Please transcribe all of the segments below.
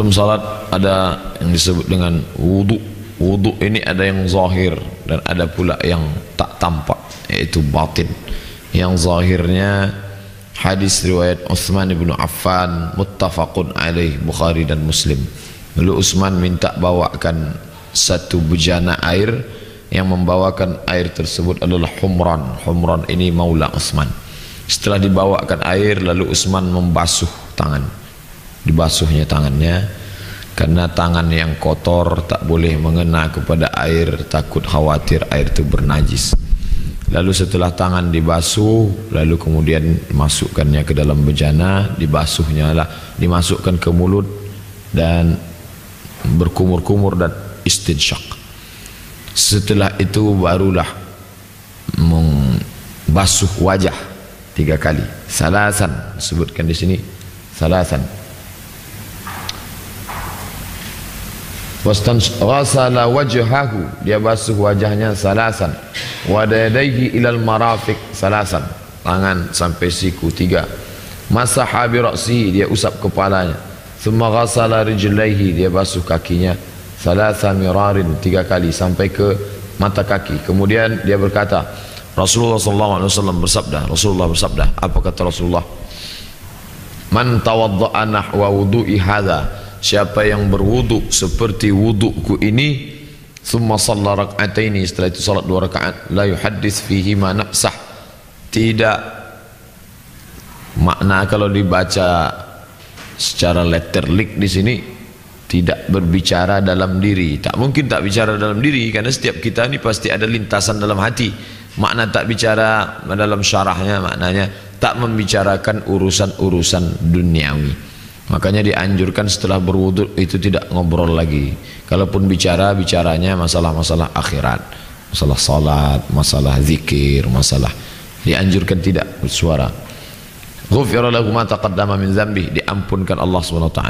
sebelum salat ada yang disebut dengan wudu. Wudu ini ada yang zahir dan ada pula yang tak tampak yaitu batin. Yang zahirnya hadis riwayat Uthman bin Affan muttafaqun alaih Bukhari dan Muslim. Lalu Uthman minta bawakan satu bejana air yang membawakan air tersebut adalah Humran. Humran ini maula Uthman. Setelah dibawakan air lalu Uthman membasuh tangan dibasuhnya tangannya karena tangan yang kotor tak boleh mengena kepada air takut khawatir air itu bernajis. Lalu setelah tangan dibasuh lalu kemudian masukkannya ke dalam bejana dibasuhnya lah dimasukkan ke mulut dan berkumur-kumur dan istinsyak setelah itu barulah membasuh wajah tiga kali. Salasan sebutkan di sini salasan wastasghasala wajhahu. Dia basuh wajahnya salasan. Wa yadayhi ilal marafiq salasan. Tangan sampai siku tiga. Masaha bi ra'sihi dia usap kepalanya. Thumma ghasala rijlaihi dia basuh kakinya. Salasa mirarin tiga kali sampai ke mata kaki. Kemudian dia berkata Rasulullah sallallahu alaihi wasallam bersabda Rasulullah bersabda apa kata Rasulullah? Man tawadda'a nahwa wudu'i hadha siapa yang berwudu seperti wuduku ini thumma shalla rak'ataini setelah itu salat dua rakaat la yuhaddits fihi ma nafsah tidak. Makna kalau dibaca secara letterlik di sini tidak berbicara dalam diri. Tak mungkin tak bicara dalam diri karena setiap kita ini pasti ada lintasan dalam hati. Makna tak bicara dalam syarahnya maknanya tak membicarakan urusan-urusan duniawi Makanya dianjurkan setelah berwudhu itu tidak ngobrol lagi. Kalaupun bicara, bicaranya masalah-masalah akhirat. Masalah salat, masalah zikir, masalah. Dianjurkan tidak bersuara. Ghufira ma taqaddama min zambi. Diampunkan Allah SWT.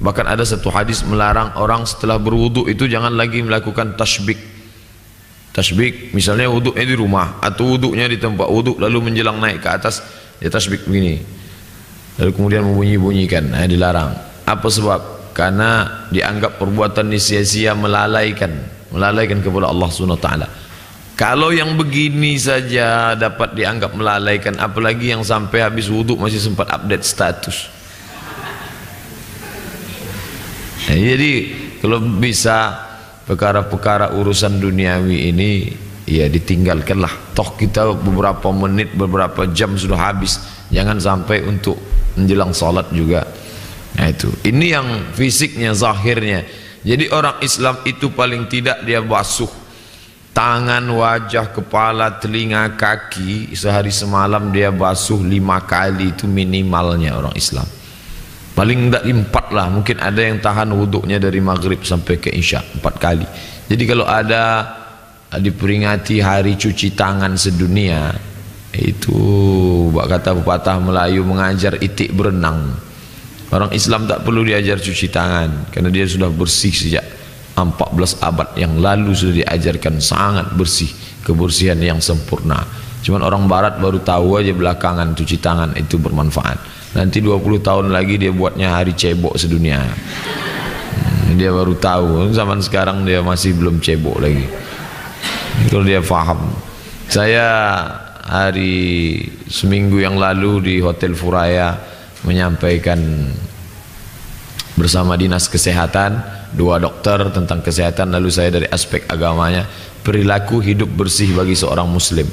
Bahkan ada satu hadis melarang orang setelah berwudhu itu jangan lagi melakukan tasbik. Tasbik, misalnya wudhunya di rumah atau wudhunya di tempat wudhu lalu menjelang naik ke atas dia tasbik begini lalu kemudian membunyi-bunyikan nah, dilarang. Apa sebab? Karena dianggap perbuatan ini sia-sia melalaikan melalaikan kepada Allah Subhanahu taala. Kalau yang begini saja dapat dianggap melalaikan apalagi yang sampai habis wudhu masih sempat update status. Nah, jadi kalau bisa perkara-perkara urusan duniawi ini ya ditinggalkanlah. Toh kita beberapa menit beberapa jam sudah habis. Jangan sampai untuk menjelang salat juga. Nah itu. Ini yang fisiknya zahirnya. Jadi orang Islam itu paling tidak dia basuh tangan, wajah, kepala, telinga, kaki. Sehari semalam dia basuh lima kali itu minimalnya orang Islam. Paling tidak empat lah. Mungkin ada yang tahan wuduknya dari maghrib sampai ke isya empat kali. Jadi kalau ada diperingati hari cuci tangan sedunia itu buat kata pepatah Melayu mengajar itik berenang. Orang Islam tak perlu diajar cuci tangan karena dia sudah bersih sejak 14 abad yang lalu sudah diajarkan sangat bersih kebersihan yang sempurna. Cuman orang barat baru tahu aja belakangan cuci tangan itu bermanfaat. Nanti 20 tahun lagi dia buatnya hari cebok sedunia. Hmm, dia baru tahu. Zaman sekarang dia masih belum cebok lagi. Kalau dia faham. Saya hari seminggu yang lalu di Hotel Furaya menyampaikan bersama dinas kesehatan dua dokter tentang kesehatan lalu saya dari aspek agamanya perilaku hidup bersih bagi seorang muslim.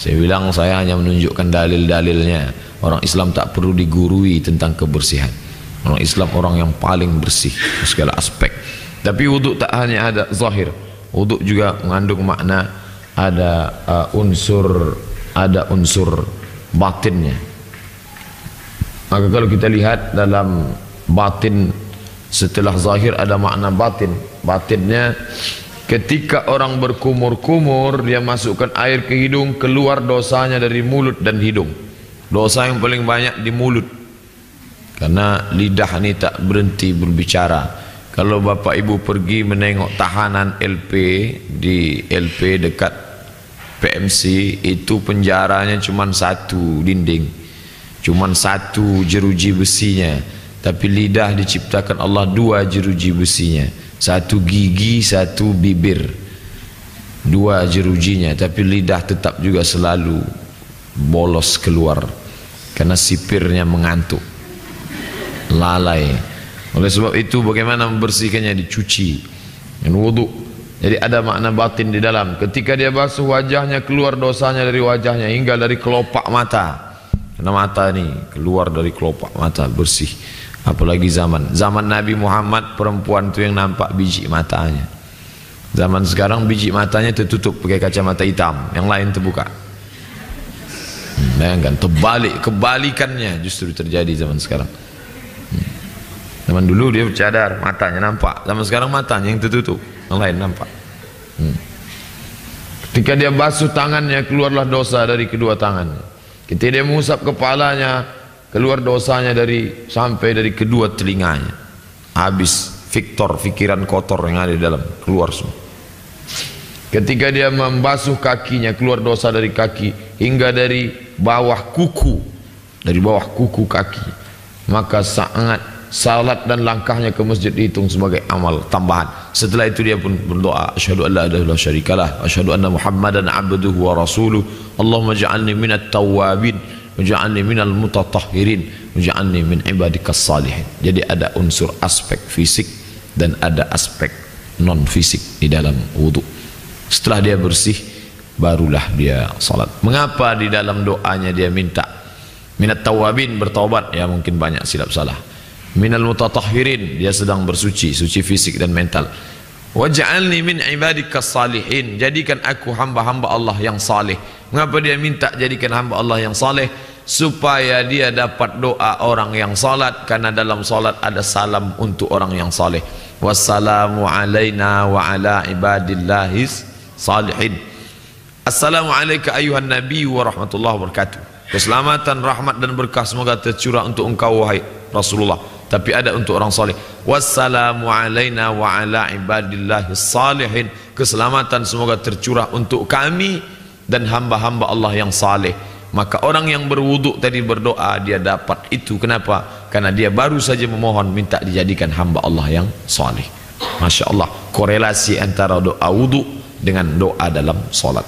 Saya bilang saya hanya menunjukkan dalil-dalilnya. Orang Islam tak perlu digurui tentang kebersihan. Orang Islam orang yang paling bersih segala aspek. Tapi wuduk tak hanya ada zahir wuduk juga mengandung makna ada uh, unsur ada unsur batinnya. Maka kalau kita lihat dalam batin setelah zahir ada makna batin. Batinnya ketika orang berkumur-kumur dia masukkan air ke hidung keluar dosanya dari mulut dan hidung. Dosa yang paling banyak di mulut. Karena lidah ini tak berhenti berbicara. Kalau bapak ibu pergi menengok tahanan LP di LP dekat PMC itu penjaranya cuma satu dinding cuma satu jeruji besinya. Tapi lidah diciptakan Allah dua jeruji besinya. Satu gigi satu bibir dua jerujinya. Tapi lidah tetap juga selalu bolos keluar karena sipirnya mengantuk lalai. Oleh sebab itu bagaimana membersihkannya? Dicuci. Dengan wudhu jadi ada makna batin di dalam. Ketika dia basuh wajahnya keluar dosanya dari wajahnya hingga dari kelopak mata. Karena mata ini keluar dari kelopak mata bersih. Apalagi zaman. Zaman Nabi Muhammad perempuan itu yang nampak biji matanya. Zaman sekarang biji matanya tertutup pakai kacamata hitam. Yang lain terbuka. Hmm, bayangkan terbalik kebalikannya justru terjadi zaman sekarang. Hmm. zaman dulu dia bercadar matanya nampak. Zaman sekarang matanya yang tertutup lain nampak hmm. ketika dia basuh tangannya keluarlah dosa dari kedua tangannya Ketika dia mengusap kepalanya, keluar dosanya dari sampai dari kedua telinganya. Habis Victor, pikiran kotor yang ada di dalam, keluar semua. Ketika dia membasuh kakinya, keluar dosa dari kaki hingga dari bawah kuku, dari bawah kuku kaki. Maka sangat salat dan langkahnya ke masjid dihitung sebagai amal tambahan. Setelah itu dia pun berdoa, asyhadu an la ilaha illallah syarikalah, asyhadu anna Muhammadan abduhu wa rasuluh. Allahumma ja'alni minat tawwabin, waj'alni minal mutatahhirin, waj'alni min ibadikas salihin. Jadi ada unsur aspek fisik dan ada aspek non fisik di dalam wudu. Setelah dia bersih barulah dia salat. Mengapa di dalam doanya dia minta minat tawabin bertaubat? Ya mungkin banyak silap salah minal mutatahhirin. Dia sedang bersuci suci fisik dan mental. Waj'alni min ibadikas salihin. Jadikan aku hamba-hamba Allah yang saleh mengapa dia minta jadikan hamba Allah yang saleh supaya dia dapat doa orang yang salat. Karena dalam salat ada salam untuk orang yang saleh wassalamu alaina wa ala ibadillahis salihin. Assalamu alayka ayuhan nabi wa rahmatullahi wabarakatuh keselamatan rahmat dan berkah semoga tercurah untuk engkau wahai Rasulullah tapi ada untuk orang saleh wassalamu alaina wa ala ibadillahi salihin. Keselamatan semoga tercurah untuk kami dan hamba-hamba Allah yang saleh maka orang yang berwuduk tadi berdoa dia dapat itu. Kenapa? Karena dia baru saja memohon minta dijadikan hamba Allah yang saleh Masya Allah. Korelasi antara doa wudhu dengan doa dalam solat